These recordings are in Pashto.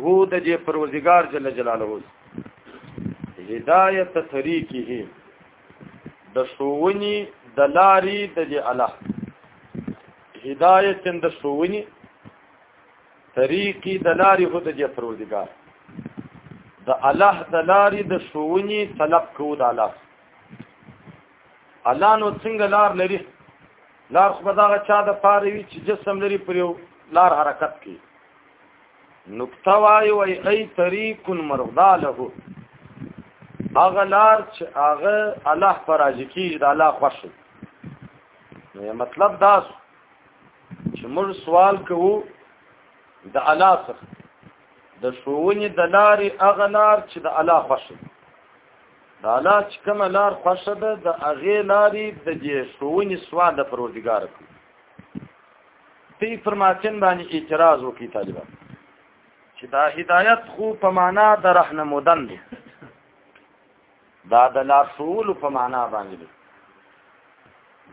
هو د جې پروردگار جل جلاله هدایت طریقه د شوونی د لاری د جې الله هدایت د شوونی طریقی د لاری هو د جې پروردگار د الله د لاری د شوونی طلب کو د الله الله نو څنګه لار لري لار خو دغه چا د پاره وی چې جسم لري پر یو لار حرکت کوي نقطه وای وای ای طریق مرضا له هغه لار چې هغه الله پر راضي کیږي د الله خوښ نو مطلب دا چې موږ سوال کوو د الله څخه د شوونی د لارې هغه لار چې د الله خوښ دی د الله چې کومه لار خوښه ده د هغې لارې د دې شوونی سوال د پروردګار کوي دې فرماتین باندې اعتراض وکړي طالبان چې دا هدایت خو په معنا د رهنمودن دی دا د لارښوول په معنا باندې دی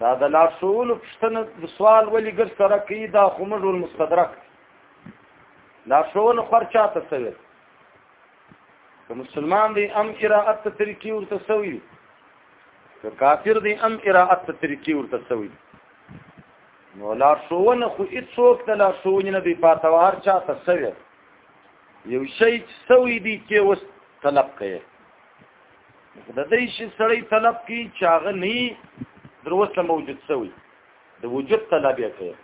دا د لارښوول پښتنه سوال ولې ګر سره کوي دا خو موږ مستدرک لارښوول خور چاته سوي که مسلمان دی ام قراءت ته طریقې ورته سوي دي که کافر دی ام قراءت ته طریقې ورته سوي دي نو لارښوونه خو هیڅوک د لارښوونې نه دی پاته او هر چا ته سوی یو شی چې سوی دی چې اوس طلب کوي د دې شي سړی طلب کوي چې هغه نه دروسه موجود سوی د وجود طلب یې کوي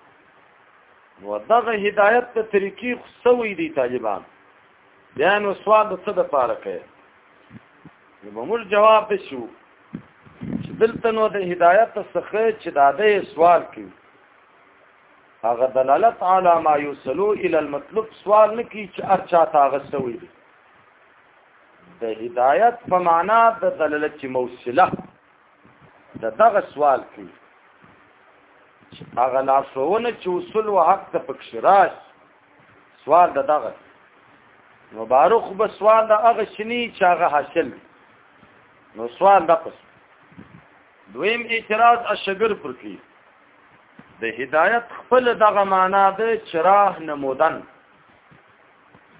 نو دغه هدایت ته طریقې خو سوی دی طالبان بیا نو سوال د څه د پاره کوي نو به موږ جواب د شو چې دلته نو د هدایت څخه چې دا د سوال کوي هغه دلالت علی ما یوصلو الی المطلوب سوال نه کی چې ارچا تاغه سوی دی د هدایت په معنا د دلالت چې موصله د دغه سوال کوي هغه لاسونه چې وصول او حق ته پکښ راځي سوال د دغه مبارک به سوال د هغه شنی چې هغه حاصل نو سوال د پس دویم اعتراض اشګر پر کی د هدایت خپل دغه معنا د چراغ نمودن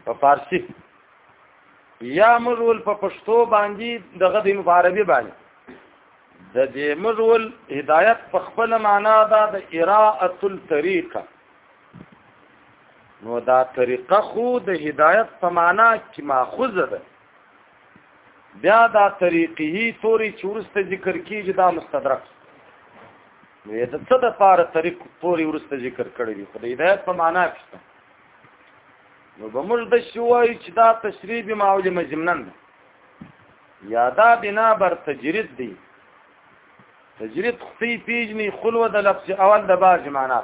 په فارسی یا مرول په پښتو باندې دغه د مباربي باندې د دې مرول هدایت په خپل معنا دا د اراءه الطريقه نو دا طریقه خو د هدایت په معنا کې ماخوذ ده بیا دا طریقې توري چورسته ذکر کیږي دا مستدرک نو د څه د پاره طریق توري ورسته ذکر کړی دی خو د هدایت په معنا کې نو به موږ د شوای چې دا تشریح به معول مجمنن یا دا بنا بر تجرید دی تجرید خفی پیجنی خلوه د لفظ اول د باج معنا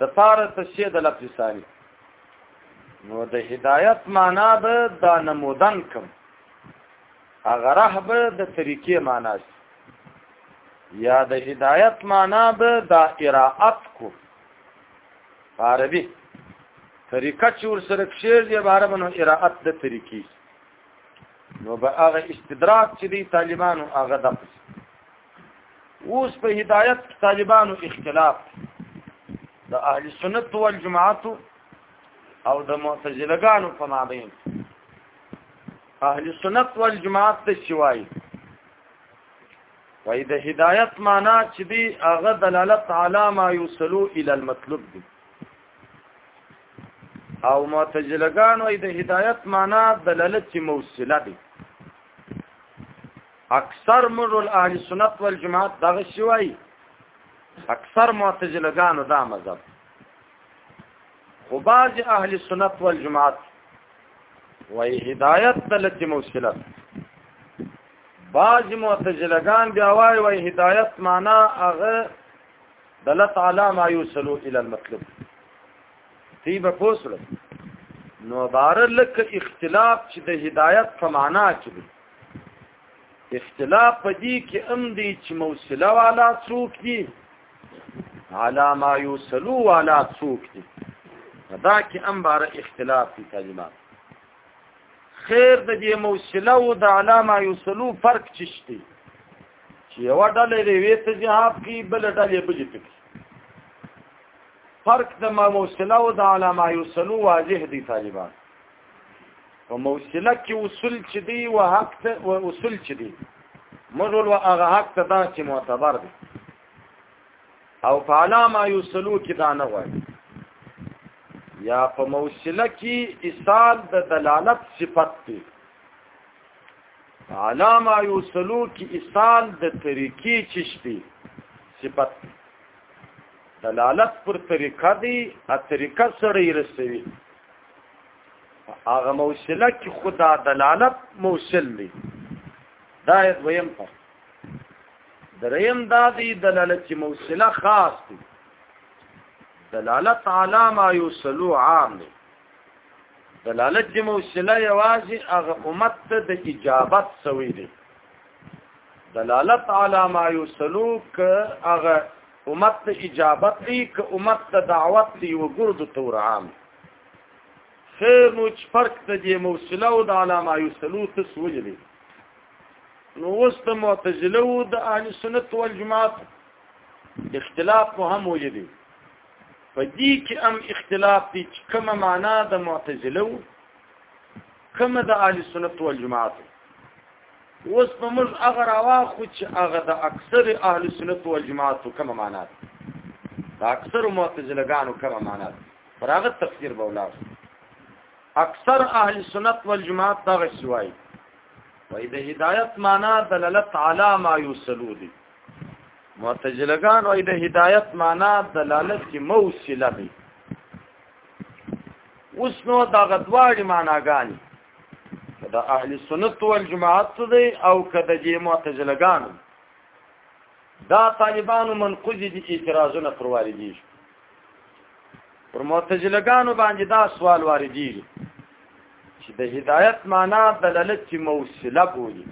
د پاره تشریح د لفظ ثاني نو د هدایت معنا به دا نمودن کم هغه رهب د طریقې معنا شي یا د هدایت معنا به دا اراعت کو عربي طریقه چې ور سره کشیر دی عربو نو اراعت د طریقې نو به هغه استدراک چې دی طالبانو هغه دقص اوس په هدایت طالبانو اختلاف د اهل سنت والجماعت او د معتزله ګانو په مابین اهل سنت والجماعت ته شوای وای د هدایت معنا چې دی هغه دلالت علی ما یوصلو الی المطلوب دی او معتزله ګانو د هدایت معنا دلالت چې موصله دی اکثر مرول اهل سنت والجماعت دغه شوی اکثر معتزله ګانو دا مذهب خو بعض اهل سنت والجماعت وای هدایت دلته موصله بعض معتزله ګان بیا وای وای هدایت معنا هغه دلت علی ما یوصلو الی المطلوب تی به پوسره نو بار لکه اختلاف چې د هدایت په معنا کې اختلاف په دې کې ام دي چې موصله والا څوک دي علا ما یوصلو والا څوک دي دا کې ام بار اختلاف دي کلمات خیر د دې موصله او د علا ما یوصلو فرق چشتي چې یو ډله دی وې ته جهاب کې بل ډله بل پکې فرق د موصله او د علا ما یوصلو واضح دي طالبان په موصله کې اصول چې دی او حق ته او اصول چې دی موږ ول هغه حق ته دا چې معتبر دی او په علامه یوصلو کې دا نه وایي یا په موصله کې اصال د دلالت صفت دی علامه یوصلو کې اصال د طریقې چشتي صفت دی دلالت پر طریقه دی ا طریقه سره رسوي هغه موصله کې خدا دلالت موصل دی دا دویم پر دریم دا دی دلالت چې موصله خاص دی دلالت علی ما یوصلو عام دی دلالت چې موصله یوازې هغه امت ته د اجابت سوی دی دلالت علی ما یوصلو ک هغه امت ته اجابت دی ک امت ته دعوت دی وګرځو تور عام دی خیر نو چې فرق د دې موصله او د علامه یوسلو تس وجلی نو اوس د معتزله او د اهل سنت والجماعت اختلاف په هم وجلی په دې کې هم اختلاف دي چې کومه معنا د معتزله او کومه د اهل سنت والجماعت اوس په موږ هغه راوا خو چې هغه د اکثر اهل سنت والجماعت کومه معنا ده د اکثر معتزله ګانو کومه معنا ده فراغت تفسیر بولا اکثر اهل سنت والجماعت دا غسوای وای د هدایت معنا دلالت علی ما یوصلو دی معتزلگان وای د هدایت معنا دلالت کی موصله دی اوس نو دا غدواړي معناګانی دا اهل سنت والجماعت دی او کده جی معتزلگان دا طالبانو منقذ دي اعتراضونه پر والدي پر معتزلګانو باندې دا سوال واردی چې د هدایت معنا دلالت چې موصله بولی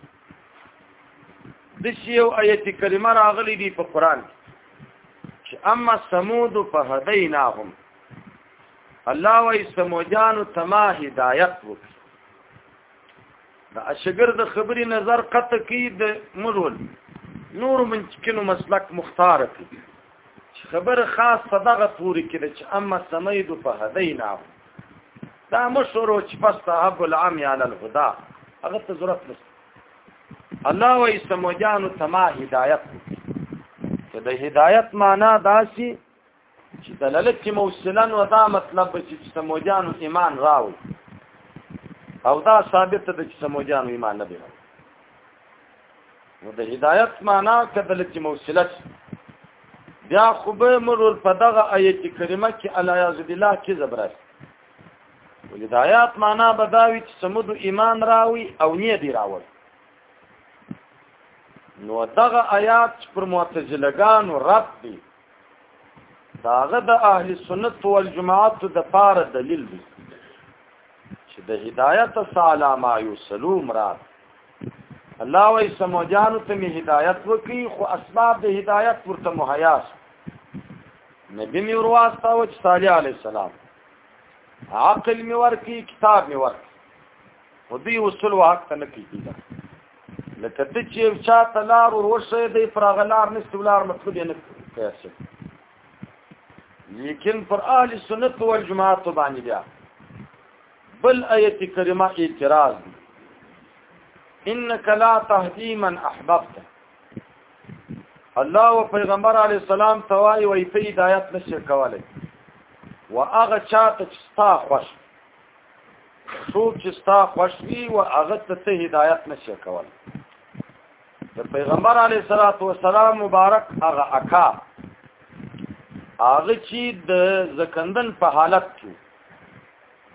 د شیو آیت کریمه راغلی دی په قران چې اما سمود فهدیناهم الله وای سموجانو تما هدایت وکړه دا اشګر د خبري نظر قطع کی د مرول نور من کینو مسلک مختار کی خبر خاص صدغه پوری کړي چې اما سمید په هدینا دا مشورو چې پس صاحب العام علی الهدى هغه ته ضرورت نشته الله وای سمجانو تما هدایت ته د هدایت معنا داسي چې دلالت چې موصلن و دا مطلب چې سمجانو ایمان راو او دا ثابت ده چې سمجانو ایمان نه دی نو د هدایت معنا کدل چې موصلت بیا خو به مرور په دغه آیت کریمه کې الیاذ بالله کې زبرس ولدایات معنا بداوی چې سمود ایمان راوي او نیه دی راوړ نو دغه آیات پر معتزلګانو رد دي داغه د اهل سنت والجماعت د پاره دلیل دی چې د هدایت سالا ما یوسلو مراد الله وای سمجانو ته می هدایت وکي خو اسباب د هدایت ورته مهیا نبی می ورواستو چې صالح علی السلام عقل می ورکی کتاب می ورکی خو دوی وصول وحق ته نه کیږي لکه ته چې چا تلار ورشه دی فراغلار نشته ولار مطلب یې نه پیسې لیکن پر اهل سنت والجماعت باندې بیا بل آیت کریمه اعتراض دی انک لا تهدی من احببت الله او پیغمبر علی السلام توای وی په هدایت نشه کوله و هغه چاته چې ستا خوش څوک چې ستا خوش وي و هغه ته هدایت نشه کوله د پیغمبر علی صلوات و سلام مبارک هغه اکا هغه چې د زکندن په حالت کې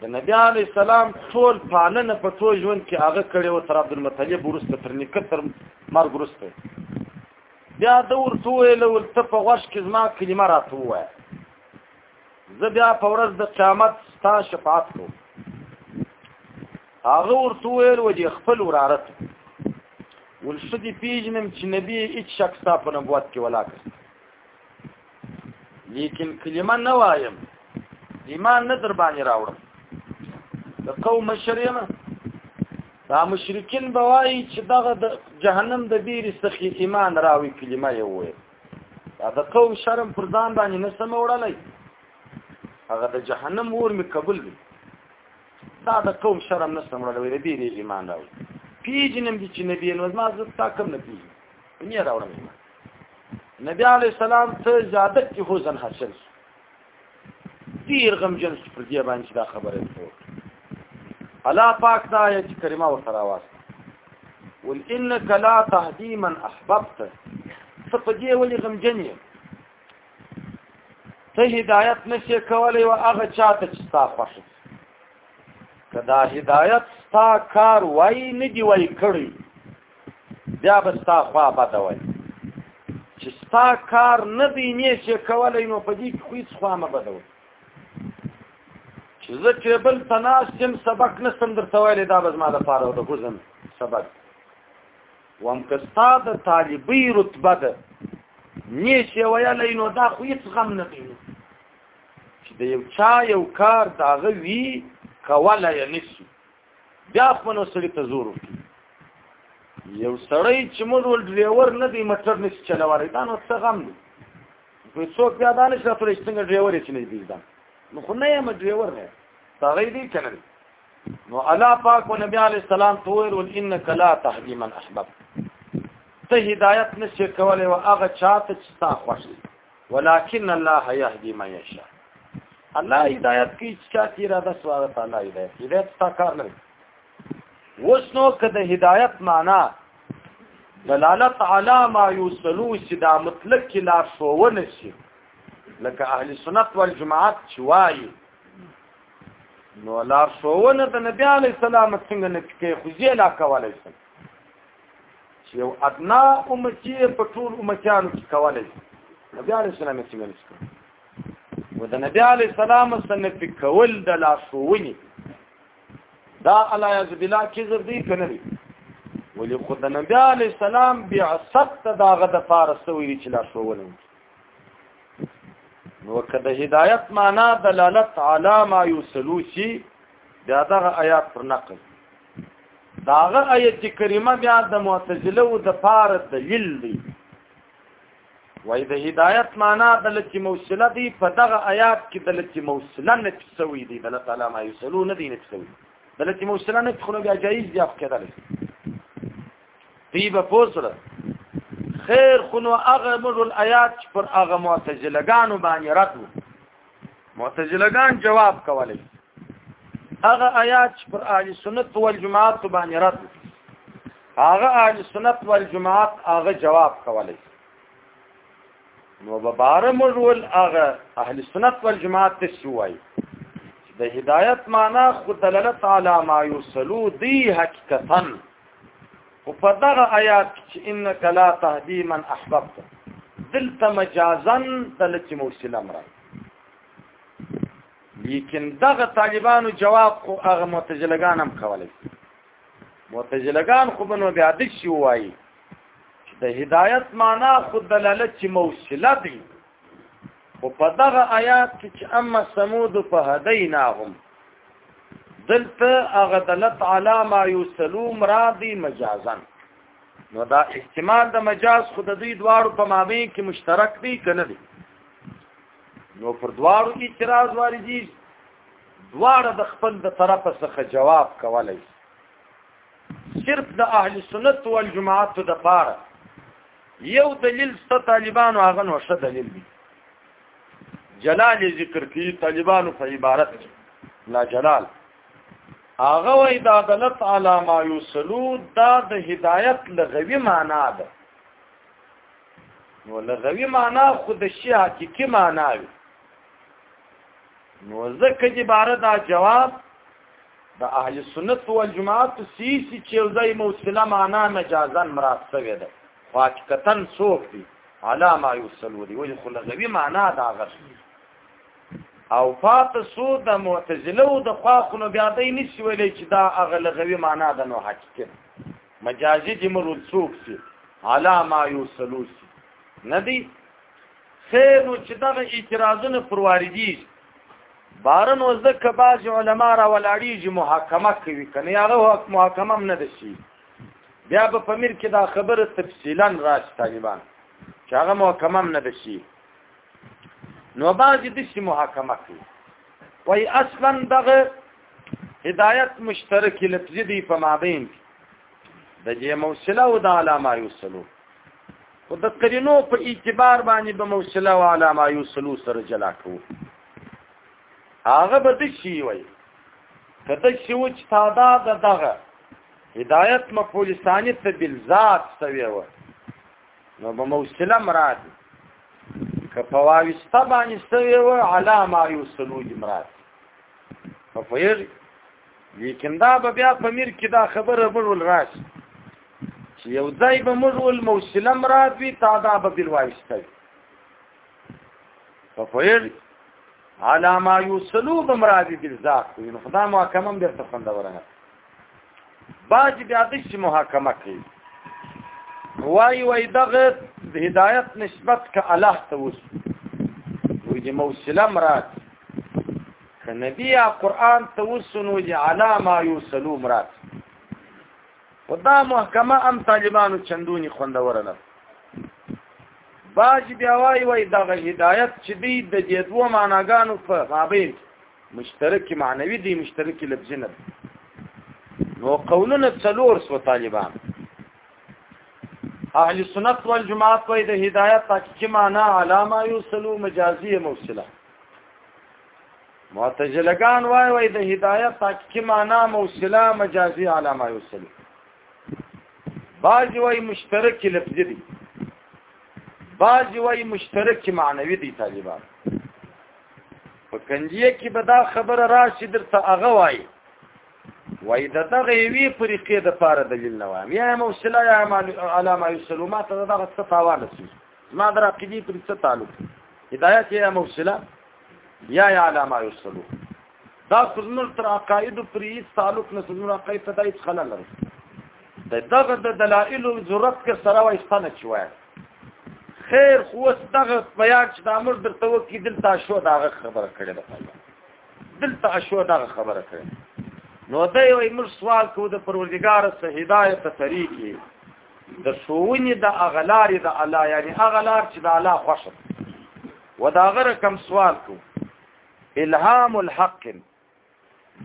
د نبی علی السلام ټول پالنه په ټول ژوند کې هغه کړي و تر عبد المطلب ورسته تر نیکه تر مرګ ورسته بیا د ورته ویل ول ته په غوښ کې زما کلمه راته وای زه بیا په ورځ د قیامت ستا شفاعت کوم هغه ورته ویل و دې خپل ورارت ول شدي پیژنم چې نبی هیڅ شک ستا په نبوت کې ولاکه لیکن کلمه نه وایم ایمان نه در باندې راوړم د قوم مشریم دا مشرکین بوایي چې دغه د جهنم د بیرې څخه ایمان راوي کلمه یې وایي دا د قوم شرم پر ځان باندې نه سم وړلای هغه د جهنم ور می قبول دی دا د قوم شرم نه سم وړلای د بیرې ایمان راوي پیجنم دي چې نبی نو ما زه تا کوم نه پیجن نه راوړم نبی علی السلام ته زیادت کې حزن حاصل شو ډیر غم جن پر دې باندې دا خبره ده الله پاک دا آیت کریمه ورته راوست ول انک لا تهدی من احببت ته په دې ولې غم جن یې ته هدایت نشي کولای او هغه چاته چې تا خوښ کدا هدایت تا کار وای نه دی وای کړی بیا به ستا خوا بده وایي چې ستا کار نه دی نه چې کولای نو په دې کې خو هیڅ خوا مه بده وایي چې زه ټیبل ته ناست یم سبق نه سم درته ویلی دا به زما لپاره د ګوزم سبق وام که ستا د طالبي رتبه ده نه چې ویلی نو دا خو هیڅ غم نه کوي چې د یو چا یو کار د هغه وي کولی یې نه شي بیا خو نو سړی ته زور وکړي یو سړی چې موږ ول ډرایور نه دی موټر نه چلوړی دا نو څه غم دی په څوک بیا دا نه شته چې څنګه ډرایور یې چلی دی دا نو خو نه یم ډرایور نه تاغی دی کنه نو الله پاک او نبی علی السلام تور ول انک لا تهدی من احببت ته هدایت نشي کولای او هغه چاته چې تا خوښ ولكن الله يهدي من يشاء الله هدایت کی چا کی را د سوال تعالی هدایت هدایت تا کار نه وس نو کده هدایت معنا دلالت علی ما یوصلو چې دا مطلق کې لار شوونه شي لکه اهل سنت والجماعت چې وایي نو لار شوونه د نبی علی السلام څنګه نه کې خو یې لا کولای شي چې یو ادنا امتی په ټول امتیانو کې کولای نبی علی السلام یې څنګه نشکو و د نبی علی السلام سره په کول د لاسوونی دا الله یعز بالله کذب دی کنه دی ولی خود نبی علی السلام بعثت دا غد فارس ویل چې لاسوونه نو کده هدایت معنا دلالت علی ما یوسلو شي دا دغه آیات پر نقل داغه آیت کریمه بیا د معتزله او د پار دلیل دی وای د هدایت معنا د لتی موصله دی په دغه آیات کې د لتی موصله نه تسوي دی د تعالی ما یسلو نه دی نه تسوي د لتی موصله نه خو بیا جایز دی په کېدل دی به پوسره خیر خنو هغه مر الایات پر هغه معتزله ګانو باندې راتو معتزلګان جواب کولی هغه آیات چې پر اهل سنت والجماعت باندې رد هغه اهل سنت والجماعت هغه جواب کولی نو ببار مجول هغه اهل سنت والجماعت ته شوای د هدایت معنا خو دلالت علی ما یوصلو دی حقیقتا او په دغه آیات چې انک لا تهدی من احببت دلته مجازا دلته موصله مراد لیکن دغه طالبانو جواب خو هغه متجلګان هم کولای متجلګان خو بنو بیا د شي وایي د هدایت معنا خود دلالت چې موصله دی او په دغه آیات کې چې اما سمود په هدیناهم دلته هغه دلت علی ما یوسلو مرادی مجازن نو دا احتمال د مجاز خود دوی دواړو په مابین کې مشترک دی کنه دی نو پر دواړو کې اعتراض واردی دواړه د خپل د طرف څخه جواب کولای صرف د اهل سنت والجماعت د پاره یو دلیل ست طالبانو هغه نو شه دلیل دی جلال ذکر کی طالبانو په عبارت لا جلال هغه وای د عدالت علی ما یوسلو دا د هدایت لغوی معنا ده نو لغوی معنا خود شی حقیقی معنا وي نو ځکه عبارت دا جواب د اهل سنت والجماعت سیسی چیوزای موصله معنا مجازن مراد سوی ده واقعتن څوک دی علا ما یوصلو دی ولی خلغوی معنا دا غر او فات سو د معتزله او د خواخونو بیا دی نسی ویلی چې دا اغلغوی معنا ده نو حقیقت مجازی دی مرول څوک سی علا ما یوصلو سی ندی خیر نو چې دغه اعتراضونه پر واردی بارن اوس د کباز علما را ولاړیږي محاکمه کوي کنه هغه حق محاکمه هم نه دشي بیا به په میر کې دا خبره تفصیلا راځي طالبان چې هغه محاکمه هم نه دشي نو باز د شي محاکمه کوي وای اصلا دغه هدایت مشترک لفظي دی په مابین د جې موصله او د علامه یوسلو خو د قرینو په اعتبار باندې به موصله او علامه یو سلو سره جلا کوو هغه به د شي وي کته شي و چې تادا د دغه هدایت مفعول ثانی ته بل ذات سوی و نو به موصله مراد که په واوسته باندې سوی و علامه یو سلو مراد په فیر لیکن دا به بیا په میر کې دا خبره بل راځي چې یو ځای به موږ ول موصله مراد وي تا دا به بل وایسته په فعل على ما يوصلو بمراد دي ذات وي نو خدای محکمه هم درته فند ورنه باج بیا د شي محکمه کوي وای وای دغه هدایت نسبت ک الله ته وس وي چې موصله مراد ک نبی قرآن ته وسنو چې على ما يوصلو مراد خو دا محکمه هم طالبانو چندونی خوندوره نه باج بیا وای وای دغه هدایت چې دی د دې دوه معناګانو په مابین مشترک معنوي دی مشترک لفظي نه نو قولونه څلور سو طالبان اهل سنت والجماعت وای د هدایت تاکي معنا علامه یوسلو مجازي موصله معتزلګان وای وای د هدایت حقیقي معنا موصله مجازي علامه یوصل بعض وای مشترک لفظي دي بعض وای مشترک معنوي دي طالبان په کنجیه کې به دا خبره راشي درته هغه وای وای د دغه وی فرقې د پاره دلیل نه وایم یا موصله یا علامه یوصل ما ته دغه څه تاوان شي ما درا کې دې پر څه تعلق هدایت یا موصله یا یا علامه یوسلو دا سزمر تر عقاید پر هیڅ تعلق نه سزمر عقاید ته هیڅ خلل لري دا دغه د دلایل او ضرورت کې سره وای ستنه چوي خیر خو دغه بیان چې د امر درته وکی دلته شو دا خبره کړې ده دلته شو دا خبره کړې نو دا یو امر سوال کو د پروردګار سه هدایت طریقې د شوونی د اغلار د الله یعنی اغلار چې د الله خوښه وداغه رقم سوال کو الهام الحق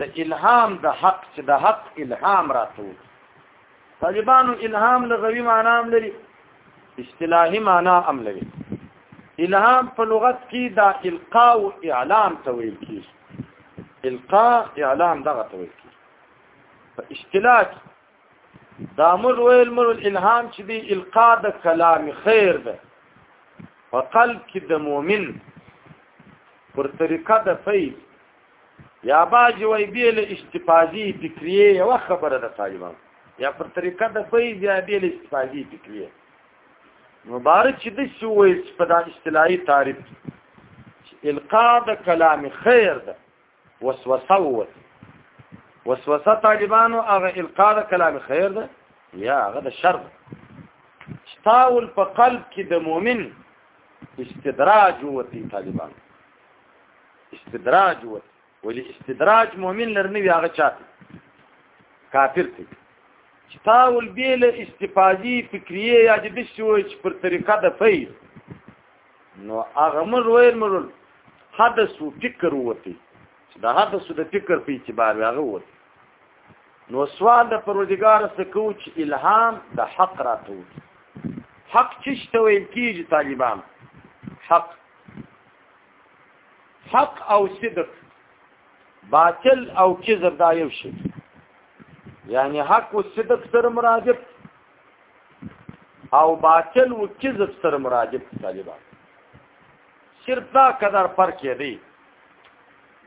د الهام د حق چې د حق الهام راتو طالبانو الهام لغوي معنی هم لري اصطلاحي معنی هم لري الهام په لغت کې دا القاء او اعلام ته ویل کیږي القاء اعلام دغه ته ویل کیږي په اصطلاح دا مر ویل مر الهام چې دی القا د کلام خیر ده په قلب کې د مؤمن پر طریقه د فیض یا باج وی بیل استفاضی فکریه یو خبره د طالبان یا پر طریقه د فیض یا بیل استفاضی فکریه مبارک چې د شوې په دا اصطلاحي تعریف القا د کلام خیر ده وسوسه ووت وسوسه طالبانو هغه القا د کلام خیر ده یا هغه د شر شتاول په قلب کې د مؤمن استدراج وتی طالبان استدراج وتی ولی استدراج مؤمن لرنوی هغه چاته کافر ته شتاول بیل استفادی فکریه یا د بشوي چې پر طریقه د فیض نو هغه مر ویل مرول حدث او فکر وتی چې دا حدث د فکر په اعتبار هغه وتی نو سوال د پروردګار څخه کو چې الهام د حق راته وتی حق چې ته ویل کیږي طالبان حق حق او صدق باطل او کذب دا یو شی یعنی حق او صدق سره مرادف او باطل و کذب سره مراجب طالبان صرف دا قدر پر کې دی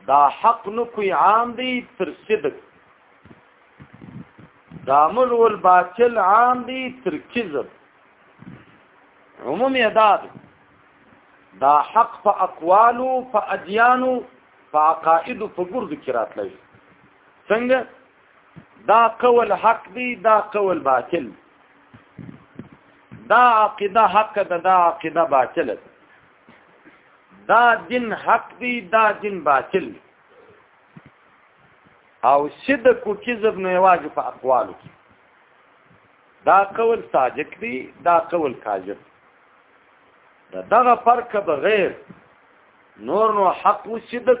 دا حق نو کوئی عام دی تر صدق دا عمل ول باطل عام دی تر کذب عمومي ادا دی دا حق په اقوالو په ادیانو په عقاید په ګرد کې راتلی څنګه دا قول حق دی دا قول باطل دا عقیده حق ده دا عقیده باطل ده دا دین حق دی دا دین باطل دی او صدق او کذب نه واجب په اقوالو کې دا قول صادق دی دا قول کاذب دا دغه فرق بغیر نور نو حق او صدق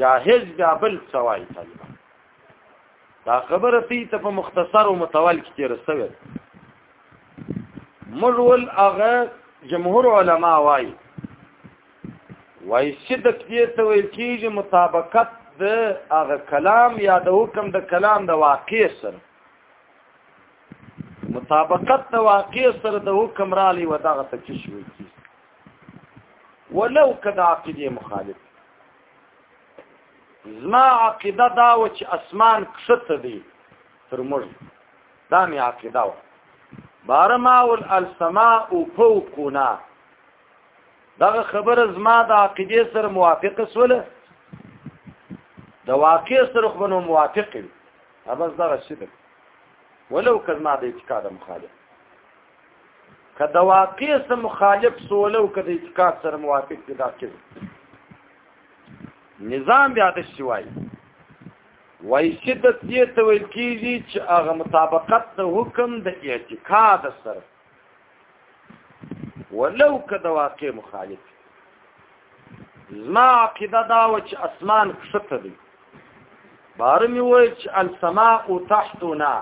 جاهز بیا بل څه وایي طالبان دا خبره تی ته په مختصر او متوال کې تیر سوی مرول هغه جمهور علما وایي وایي چې د کیه ته ویل کیږي مطابقت د هغه کلام یا د حکم د کلام د واقع سره مطابقت د واقع سره د حکم را لې وداغه ته کې شوی ولو کدا عقیده مخالف زما عقیده دا و چې اسمان کښته دی تر موږ دا می عقیده و بارما ول السماء فوقنا دغه خبره زما د عقیده سره موافق سوله د واقع سره خو نو موافق وي بس دغه شي ده ولو کزما د اعتقاد مخالف که د واقع سره مخالف سوله او که د اعتقاد سره موافق دي دا څه نظام بیا د شوای وای شدت دې ته ویل کیږي چې هغه مطابقت د حکم د اعتقاد سره ولو که د واقع مخالف زما عقیده دا و چې اسمان کښته دی بارمی وای چې السماء تحتنا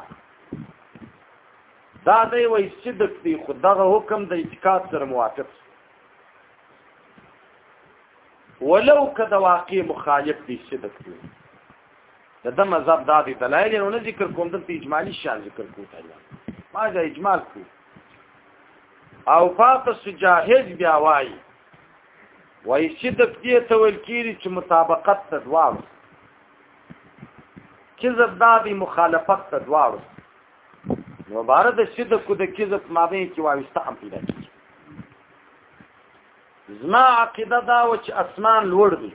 دا دی وای صدق دی خو دغه حکم د اعتقاد سره موافق ولو که د واقع مخالف دی صدق دی د د مذهب دا دی دلایل یې نه ذکر کوم دلته اجمالی شان ذکر کوو ته ما دا اجمال کو او فاط سجاهد بیا وای وای صدق دی ته ول کیږي چې مطابقت تدوار چې زدادي مخالفت تدوار نو بار د صدق د کذب مابین کې واوسته هم پیدا کیږي زما عقیده دا و چې اسمان لوړ دی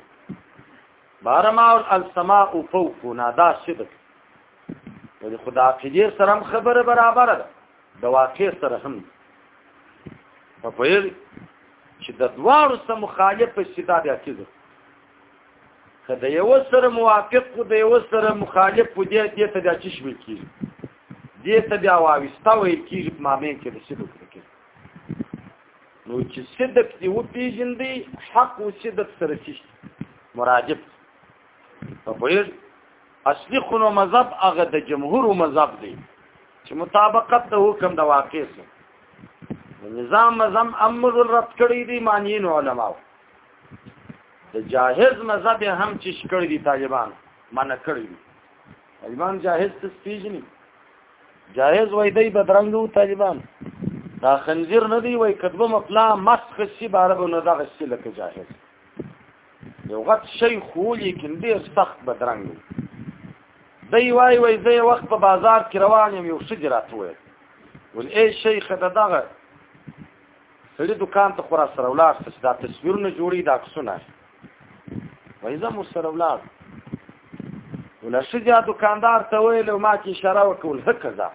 بارما او السماء فوقنا دا صدق د خدا عقیده سره هم خبره برابر ده د واقع سره هم په پیر چې د دوارو سره مخالف په صدا بیا کېږي که د یو سره موافق او د یو سره مخالف په دې دې ته د چش ویل کیږي دې ته بیا واوستا ویل کیږي په معنی کې د صدق کې نو چې صدق دی و پیژندې حق او صدق سره چش مراجب په پیر اصلي خونو مذهب هغه د جمهور مذهب دی چې مطابقت د حکم د واقع سره نظام مزم امر رد کړی دی مانین علماو د جاهز مذهب هم چې شکړ دي طالبان منع کړی دي طالبان جاهز څه پیژني جاهز وای دی بدرنګو طالبان دا خنزیر نه دی وای کتبه مپلا مسخ سی بارب نه دا غسی لکه جاهز یو غټ شي خو لیکن ډیر سخت بدرنګو دی وای وای زه وخت په بازار کې روان یم یو شجرات وای ول ای شیخ دا دغه سړي دکان ته خورا سره ولاړ چې دا تصویرونه جوړي دا عکسونه وای زه مو سره ولاړ ولشجا دکاندار ته ویل ما کې اشاره وکول هک ځه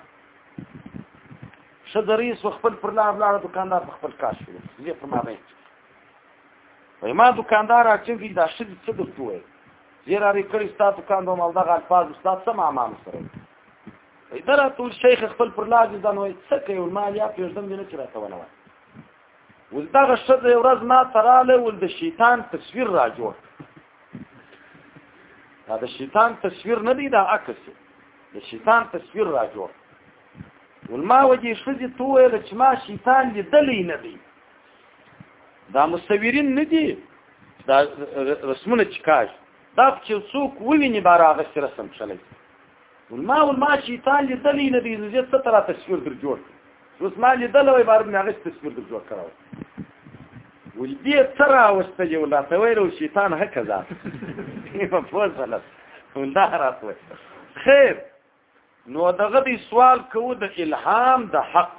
شدریس خپل پر لار لار دکاندار خپل کار شروع زه په ما وای وای ما دکاندار چې دا شد څه دکتوي زیرا ری کړی ستاسو کاندو مال دغه الفاظ ستاسو سم امام سره ایدره ټول شیخ خپل پر لاج ځان وای څه کوي ما یا پیژدم دې نه چر راته ونه وای ول دا غشد یو ورځ ما تراله ول د شیطان تصویر را جوړ دا د شیطان تصویر نه دی دا عکس د شیطان تصویر را جوړ ول ما وجه شذې تو ویل چې ما شیطان دې دلی نه دی دا مستویرین نه دی دا رسمونه چکاش تاسو چې څوک وویني بار هغه سره سم شلای ولما ولما چې تا لیدلې نه دی نو زه څه تر تصویر در جوړ اوس ما لیدل وای بار مې هغه تصویر در جوړ کړو ول دې تر اوسته یو لا ته ویلو شیطان هکذا په فوز خلاص ولدا راته خیر نو دغه دی سوال کوو د الهام د حق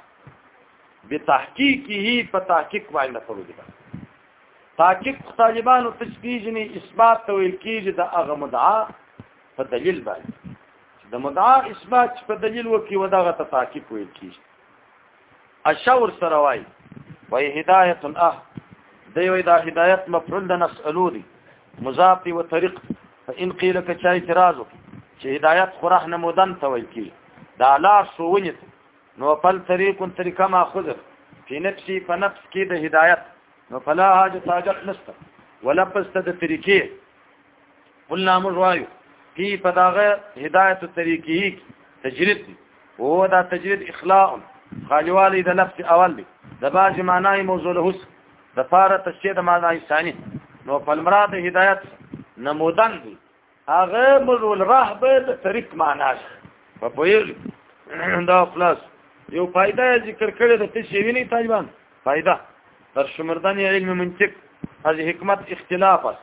به تحقیقه په تحقیق باندې فرو دي تحقیق طالبانو تشبیهنی اثبات تویل کیږي د هغه مدعا په دلیل باندې د مدعا اثبات په دلیل وکي وداغه ته تحقیق ویل کیږي الشور سره وای وای هدایت اه دی وای دا هدایت مفعول د نسالو دی مضاف دی و طریق فإن قيل کچا اعتراض چې هدایت خورح نه مودن ته ویل کی دا لار سوونی نو فل طریق طریقه ماخذ فی نفسی په نفس کې د هدایت نو فلا حاجت حاجت نشته ولپس ته د طریقې قلنا موږ وایو کی په داغه هدایت طریقې تجرید دی او دا تجرید اخلاء خالوالی د لفظ اول دی د باج معنی موضوع له د فاره تشکیه د معنی ثانی نو فالمراد هدایت نمودن دی هغه مرول رهب د طریق معنا په پویل دا خلاص یو فائدہ ذکر کړی د تشی ویني طالبان فائدہ در شمردن علم منطق از حکمت اختلاف است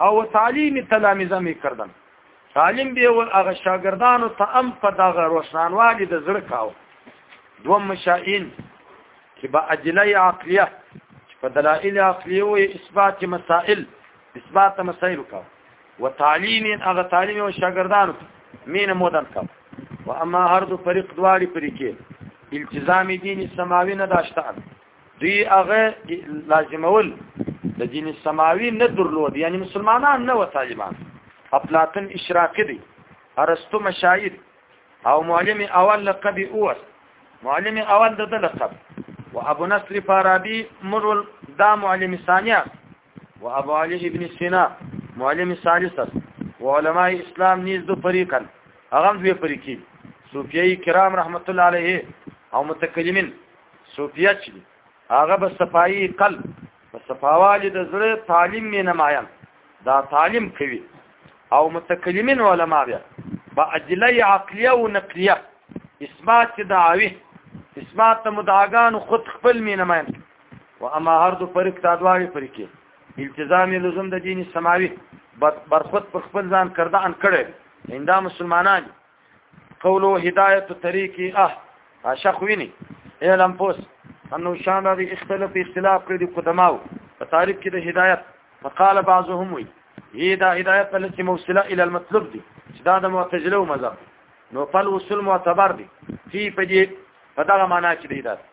او تعلیم تلامذه می کردن تعلیم به ول هغه شاګردانو ته ام په دغه روشنوالي د زړه کاو دوم مشائین چې با اجله عقلیه په دلائل عقلیه او اثبات مسائل اثبات مسائل کاو وتعلیم هغه تعلیم او شاګردانو مینه مودن کاو و اما هر دو فريق دواري پرې کې التزام دین سماوی نه داشته دی هغه لازمول د دین سماوي نه درلود یعنی مسلمانان نه و طالبان افلاطون اشراقی دی ارسطو مشاهیر او معلم اول لقب اوس معلم اول د لقب و ابو نصر فارابي مر دا معلم ثانیه وابو علي ابن سینا معلم ثالث وعلماء اسلام نیز دو فریقا هغه دوی فریقي صوفیای کرام رحمت الله علیه او متکلمین صوفیا چې هغه به صفائی قلب په صفاوالی د زړه تعلیم می نمایان دا تعلیم کوي او متکلمین علما بیا با ادله عقلیه او نقلیه اثبات دعاوی اثبات مدعاګان خود خپل می نمایان و اما هر دو فرق تا دواړي فرقې التزام لزم د دین سماوي برخود پر خپل ځان کرده ان کړي اندا مسلمانان قولو هدایت طریقې اه شخوینی علم پوس انه شان دی اختلاف اختلاف کړی قدماو په تعریف کې د هدایت فقال بعضهم وی هی دا هدایت التي موصله الى المطلوب دي چې دا د معتزله مذهب نو فل وصول معتبر دي فی په دې په دغه معنا کې دی دا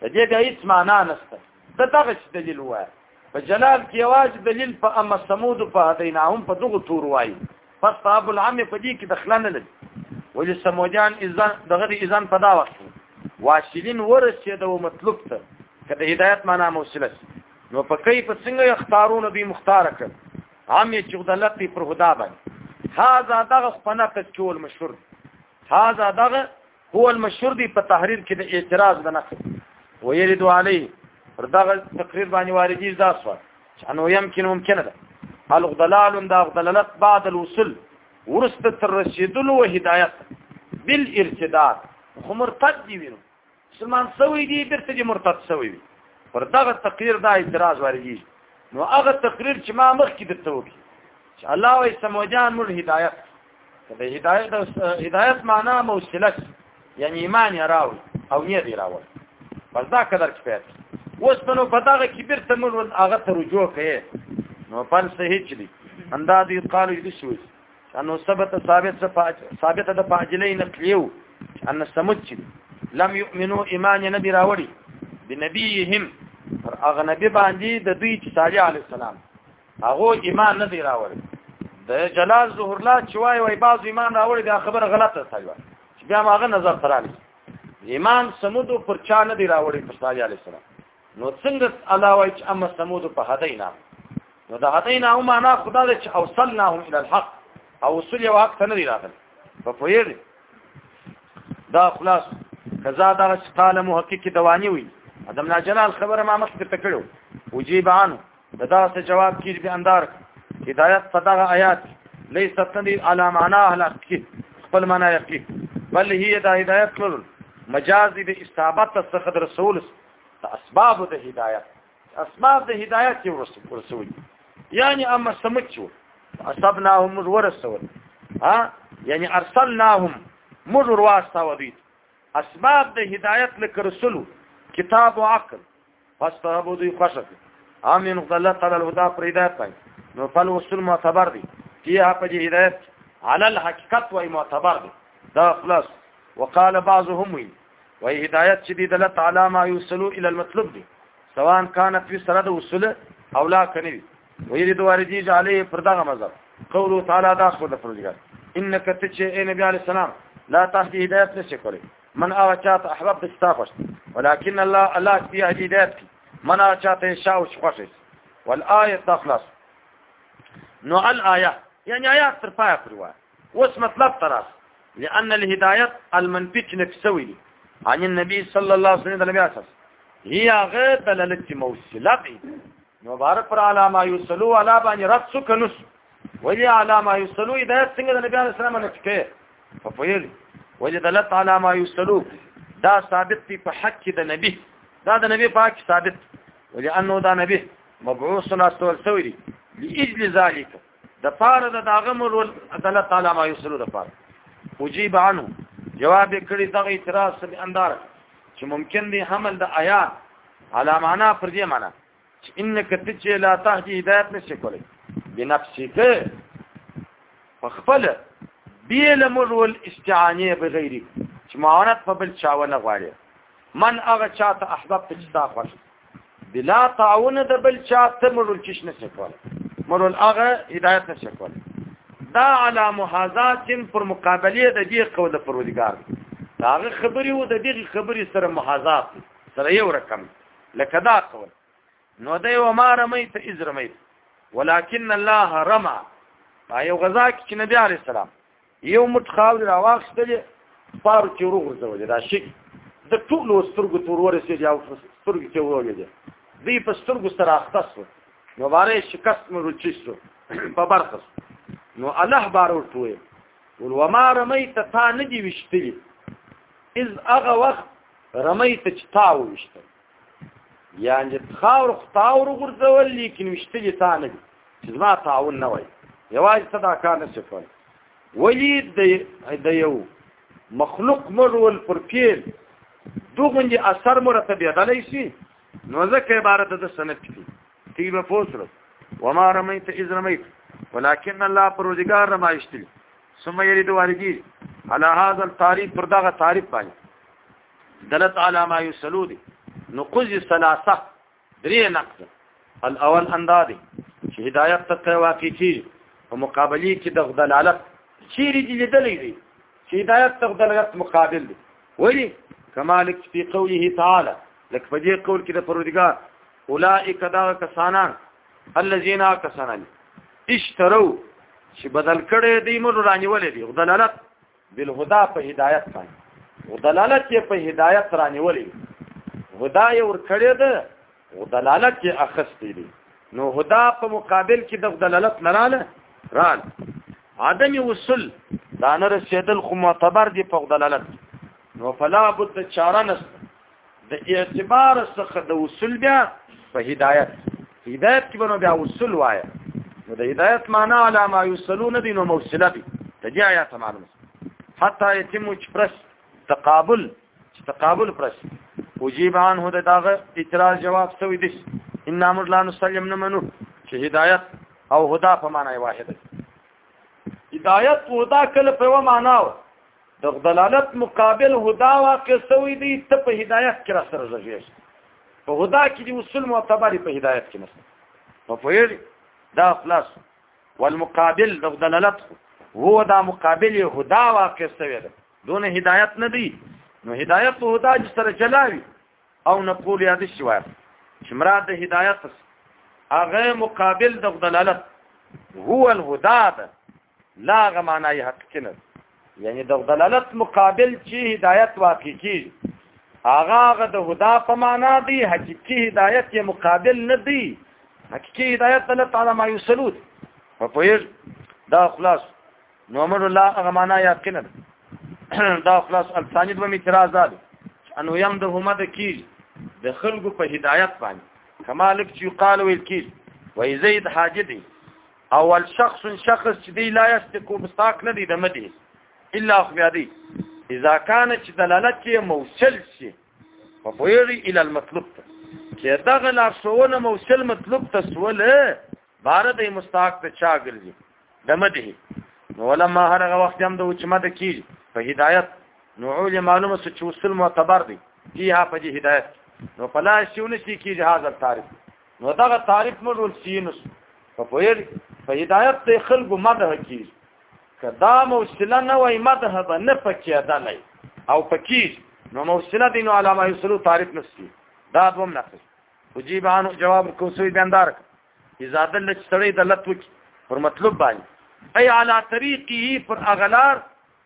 د دې بیا هیڅ معنا نشته ته دغه دلیل وایي په جلال کې یوازې دلیل په اما سمود په هدیناهم په دغه تور وایي پس په ابو العام په دې کې دخل نه لري ولې سمودیان اذن دغه اذن په دا وخت واشلین ورسېده او مطلوب ته کله هدایت معنا موصله نو په کیف څنګه اختارونه به مختار کړ هم یې چې دلت پر هدا باندې هاذا دغه خپنه کول مشهور هاذا دغه هو المشهور دی په تحریر کې د اعتراض د نقل ويرد عليه پر دغه تقریر باندې واردی دا سو چې انو يمكن ممکنه ده الغدلال دا غدلالت بعد الوصول ورسته تر رسیدلو او هدایت بل ارتداد خو مرتد دی وینو سلمان سوی دی برته دی مرتد سوی دی پر دغه تقریر دا اعتراض واردی نو هغه تقریر چې ما مخکې درته وکړ چې الله او سموجان مول هدایت د هدایت هدایت معنا موصلت یعنی ایمان راوي او نیت راوي بس دا قدر کفایت اوس په نو پتاغه کې بیرته مول ول هغه ته رجوع کړي نو پن صحیح چلی انداز یې قالو دې شوی انه ثبت ثابت ثابت د فاجلې نقلیو ان سمت چلی لم يؤمنوا ایمان نبی راوړي بنبيهم پر اغنبي باندې د دوی چې صالح عليه السلام هغه ایمان نه دی راوړی د جلال ظهور لا چې وای وای بعض ایمان راوړی دا خبره غلطه سایو چې بیا ماغه نظر ترانی ایمان سمود پر چا نه دی راوړی پر صالح علی السلام نو څنګه علاوه چې اما سمود په هدینا نو دا هدینا او معنا خدا دې چې اوصلناهم الى الحق او وصل یو حق ته نه دی راغلی په پوهیږي دا خلاص کزا دا چې قال محقق دوانی وي ادم لا جلال خبره ما مخکې تکړو وجيب عنه ددا څه جواب کیږي به اندار هدایت صدغه آیات ليس تندي على معنا اهل کی خپل معنا یقی بل هي دا هدایت کول مجازي د استابت څخه د رسول د اسباب د هدایت اسباب د هدایت یو رسول یعنی اما سمچو اصبناهم ورسول ها یعنی ارسلناهم مجر واسطه ودیت اسباب د هدایت لکه رسول کتاب او عقل فاستهبو دوی خوشک امن نقطه قال الهدى پر هدایت پای نو فل وصول معتبر دی فيها په هدایت على الحقیقت وای معتبر دی دا خلاص وقال بعضهم وی وای هدایت چې دی دلت علی ما یوصلو الى المطلوب دی سواء كانت في سره د وصول او لا کني وی د واردی علی پر دغه مذهب قوله تعالی دا خو د پروژګر انک تچ اے نبی علی السلام لا تهدی هدایت نشي کولای من هغه چاته احباب د ستا خوښ ولكن الله الله دې هدایت کی من هغه چاته شاو خوښ والآیه تخلص نو الآیه یعنی آیات تر پای پورې وایي اوس مطلب تراس لأن الهدایت المنفی چې نفسوي دي عن النبي صلى الله عليه وسلم دلګه اساس هي هغه دلالت موصله دي مبارک پر علامه یوسلو علا باندې رد سو کنس وجه علامه یصلو هدایت څنګه د نبی علیه السلام نه ټکه په فویل وجه دلت علامه یصلو دا ثابت دی په حق کې د نبی دا د نبی پاک ثابت وجه انه دا نبی مبعوث صلی الله علیه وسلم لاجل ذلك د پاره د داغه مر ول دلت علامه یصلو د پاره وجيب عنه جواب کړی دغه اعتراض سم اندار چې ممکن دی حمل د آیات علامانا پر دې معنا چې انک ته چې لا تهدی هدایت نشي کولای بنفسك فخپل بیل مرول استعانه بغیری چې معاونت په بل چاونه غواړي من هغه چاته احباب ته چې تا خوښ بلا تعاون د بل چاته مرول چې نشي کولای مرول هغه هدایت نشي کولای دا علا محاذات پر مقابله د دې قول پروردگار دا خبرې و د دې خبرې سره محاذات سره یو رقم لکه دا قول نو دی و ما رمیت اذ رمیت ولكن الله رمى په یو غزا کې چې نبی عليه السلام یو مټ خاور راواخستلې پارو چې ورو ورځولې دا شي د ټولو سترګو تور ورسې دی او سترګې ته وروړې دی دی په سترګو سره اختص نو باره شکست مې رچیسو په برخه نو الله بار ورټوي ول وما رميت تا ندي وشتلي اذ اغه وخت رمي ته چې تا وویشتل یعنې خاور خو تا وروغورځول لیکن ویشتلي تا نه دي چې زما تعاون نه وای یوازې ته دا کار نه شي کولی ولې د یو مخلوق مرول پر پیل دغوندې اثر مو راته بېدلی شي نو ځکه عبارت د سنت کړي تی به پوه سره وما رمیت اذ رمیت ولكن الله پروردگار رمایشتلی ثم یرید والدی على هذا التعریف پر دغه تعریف باندې دلت على ما يسلو دي نقض ثلاثه درې نقض الاول اندادي چې هدايت ته واقع کی په مقابله کې د دلالت چیرې دي لیدلې دي چې هدايت ته دلالت مقابل دي ولی کمالک فی قوله تعالی لکه په دې قول کې د پروردګار اولائک دا کسانان الذين کسانان اشتروا چې بدل کړي دی مر رانیولې دی دلالت بالهدا په هدایت باندې او دلالت یې په هدایت رانیولې هدا یې ور کړې ده او دلالت یې اخستې دي نو هدا په مقابل کې د دلالت لراله رال عدم وصل دا نه رسیدل خو معتبر دي په دلالت نو فلا بد چاره نشته د اعتبار څخه د وصول بیا په هدایت هدایت کې بنو بیا وصول وایي نو د هدایت معنا علامه یوصلون دي نو موصله دي تجا یا تمام حتا یتم چپرس تقابل تقابل پرس وجيب عنه د داغه اعتراض جواب سوی دي ان امر لا نسلم نه منو چې هدایت او هدا په معنی واحده هدایت او هدا کله په و معنی د ضلالت مقابل هدا واقع سوی دی ته په هدایت کې را سره ځږیږ په هدا کې دی اصول معتبر په هدایت کې نشته په فیر دا خلاص والمقابل د ضلالت هو دا مقابل هدا واقع سوی دی دون هدایت نه دی نو هدایت په هدا چې سره چلاوي او نه قول یاد شي وایي چې مراد د هدایت هغه مقابل د ضلالت هو الهدى لا هغه معنا یې حقیقي نه یعنی د دلالت مقابل چې هدایت واقع کیږي هغه هغه د هدا په معنا دی حقيقي هدایت یې مقابل نه دی حقيقي هدایت الله تعالی ما یوسلوت په پوهیږ دا خلاص نو امر الله هغه معنا یقینا دا خلاص الثاني دوه اعتراض ده انو يم د همه د کیل د خلقو په هدایت باندې کمالک چې قال ویل کیل وای زید حاجدی اول شخص شخص چې دی لا یستکو مستاق نه دی د مدي الا خو بیا دی اذا كان چې دلالت کې موصل شي په پوری ال المطلوب ته چې دغه لا سوونه موصل مطلوب ته سول بار د مستاق ته چا ګرځي د مدي نو ولما هرغه وخت هم د وچمه د کی په هدایت نو عول معلومه چې وصل معتبر دی فيها په هدایت نو فلا شونه شي کی جهاز التعرف نو دا تعریف موږ ول سینس په پویر په هدایت ته خلق مده کی کدا موصله نه وای مده به نه پکې دلای او پکې نو موصله دین علامه یسلو تعریف نسی دا دوم نه وجيب عنه جواب کوسوي بیاندار اذا دل چړې دلت وکي پر مطلب باندې اي على طريقه پر اغلار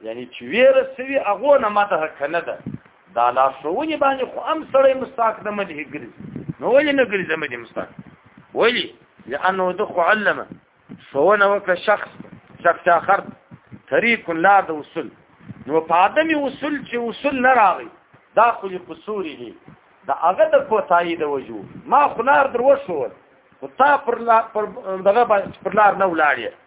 یعنی چې ویره سوي هغه نه مده کنه ده دا لا شوونی باندې خو هم سره مستاق نه مده ګرځي نو ولې نه ګرځي مده مستاق ولې لانه دخ علمه شوونه وک شخص شخص اخر طریق لا د وصول نو په ادمي وصول چې وصول نه راغی دا خو قصوري دي دا هغه د کوتای د وجو ما خلار دروښول او تا پر لا پر دغه پر لار نه ولاړې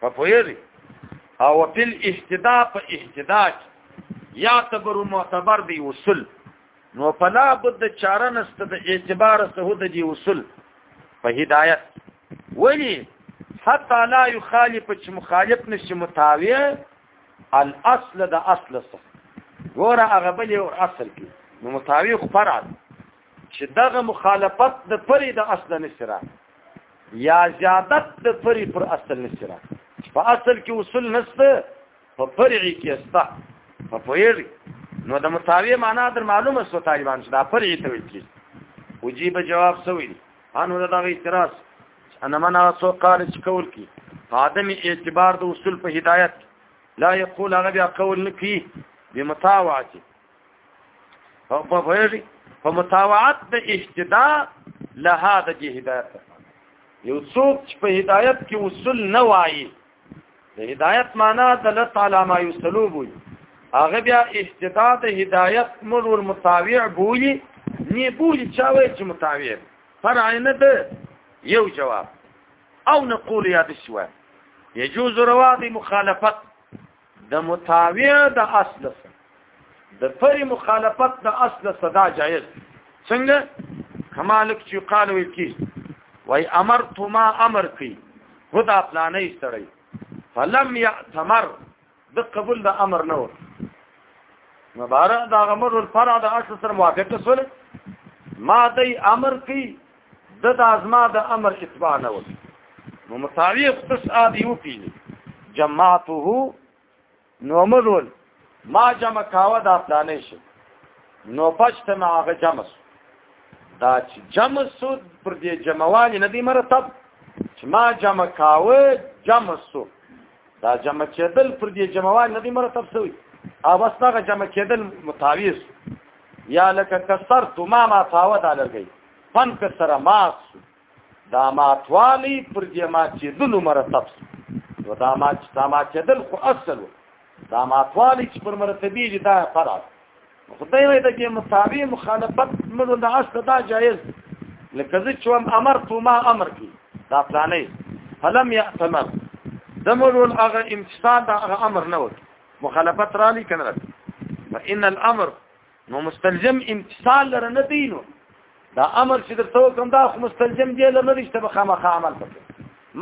په پوهیږي او په اهتدا په اهتدا یا تبر معتبر دی وصول نو فلا بد چاره نسته د اعتبار سهو د دی وصول په هدایت ولی حتی لا یخالف چې مخالف نشي متاوی الاصل د اصل سره ګوره هغه بل یو اصل کې نو متاوی خو فرع چې دغه مخالفت د پرې د اصل نشره یا زیادت د فرع پر اصل نشته په اصل کې اصول نشته په فرع کې استا په پویر نو د متاوی معنا در معلومه سو طالبان چې دا فرع ته ویل کی وجيب جواب سوی انو دا غي اعتراض انا منا سو قال چې کول کی قادم اعتبار د اصول په هدایت لا یقول هغه بیا قول نکی بمتاوعه او په ویری په متابعت د اهتدا لها د هدایت یو څوک چې په هدایت کې وصول نه وایي د هدایت معنا د الله تعالی ما یوسلو وي هغه بیا اهتدا د هدایت مر ور متابع بولی نه بولی چا وایي چې متابع فرع نه ده یو جواب او نقول یا دشوا يجوز رواد مخالفت د متابع د اصل سره د پری مخالفت د اصل صدا جایز څنګه کمالک چې قال وی کی وای امر تو ما امر کی خدا پلانې سړی فلم یعتمر د قبول د امر نه و مبارک دا غمر الفرع د اصل سره موافقه سره ما دای امر کی د د ازما د امر اتباع نه وکړي نو مساوی قص آدی و پیلی جماعته نو مدول ما جمع کاوه دا پلانې شو نو پښت ما هغه جمع سو دا چې جمع سو پر دې جمعوالي نه دی مرتب چې ما جمع کاوه جمع سو دا جمع کېدل پر دې جمعوالي نه دی مرتب سوی او بس دا جمع کېدل متاویز یا لکه کسر تو ما ما تاوه دا لرګي پنک سره مات سو دا ماتوالی پر دې ماتېدلو مرتب سو نو دا مات دا ماتېدل خو اصل و دا ماتوالی چې پر مرتبې دي دا فرع خدای وایي د دې متابع مخالفت موږ د اصل دا جایز لکه زه چې وم امر تو ما امر کی دا پلانې فلم یعتمر دمر هغه امتثال دا هغه امر نه وکړي مخالفت را لې کنه فإن الأمر نو مستلزم امتصال لره نه دی نو دا امر چې درته کوم دا خو مستلزم دی لره نه شته به خامخا عمل وکړي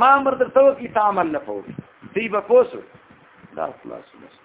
ما امر درته کوي ته عمل نه کوي دی به پوسو دا خلاص مست